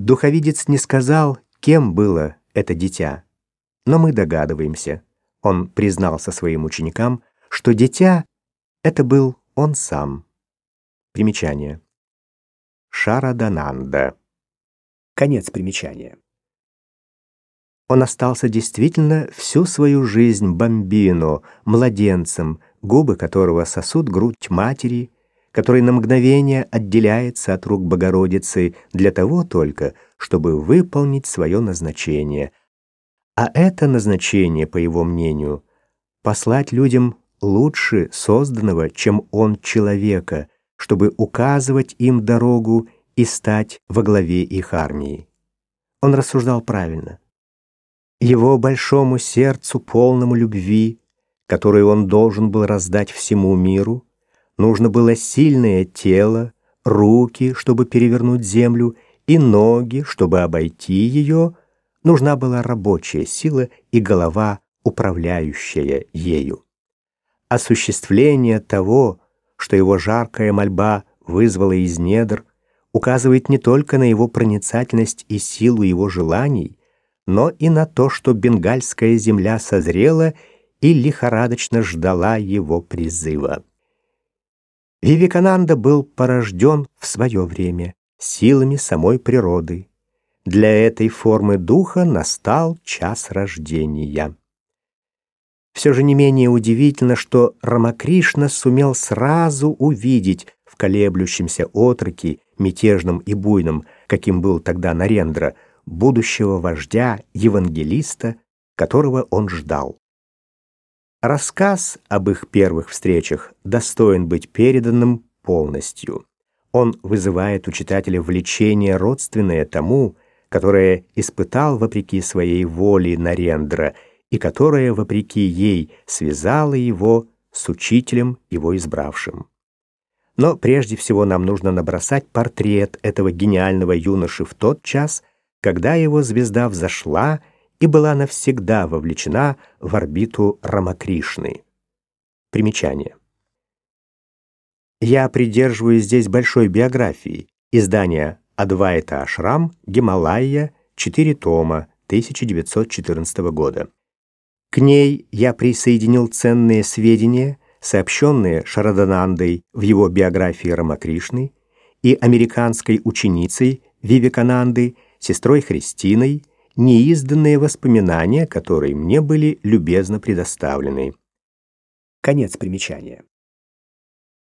Духовидец не сказал, кем было это дитя, но мы догадываемся. Он признался своим ученикам, что дитя — это был он сам. Примечание. Шарадананда. Конец примечания. Он остался действительно всю свою жизнь бомбино, младенцем, губы которого сосут грудь матери, который на мгновение отделяется от рук Богородицы для того только, чтобы выполнить свое назначение. А это назначение, по его мнению, послать людям лучше созданного, чем он человека, чтобы указывать им дорогу и стать во главе их армии. Он рассуждал правильно. Его большому сердцу, полному любви, которую он должен был раздать всему миру, нужно было сильное тело, руки, чтобы перевернуть землю, и ноги, чтобы обойти ее, нужна была рабочая сила и голова, управляющая ею. Осуществление того, что его жаркая мольба вызвала из недр, указывает не только на его проницательность и силу его желаний, но и на то, что бенгальская земля созрела и лихорадочно ждала его призыва. Вивекананда был порожден в свое время силами самой природы. Для этой формы духа настал час рождения. Все же не менее удивительно, что Рамакришна сумел сразу увидеть в колеблющемся отроке, мятежном и буйном, каким был тогда Нарендра, будущего вождя, евангелиста, которого он ждал. Рассказ об их первых встречах достоин быть переданным полностью. Он вызывает у читателя влечение родственное тому, которое испытал вопреки своей воле Нарендра и которое, вопреки ей, связало его с учителем, его избравшим. Но прежде всего нам нужно набросать портрет этого гениального юноши в тот час, когда его звезда взошла и была навсегда вовлечена в орбиту Рамакришны. Примечание. Я придерживаюсь здесь большой биографии, издания Адвайта Ашрам, Гималайя, 4 тома, 1914 года. К ней я присоединил ценные сведения, сообщенные Шараданандой в его биографии Рамакришны и американской ученицей Вивекананды, сестрой Христиной, неизданные воспоминания, которые мне были любезно предоставлены. Конец примечания.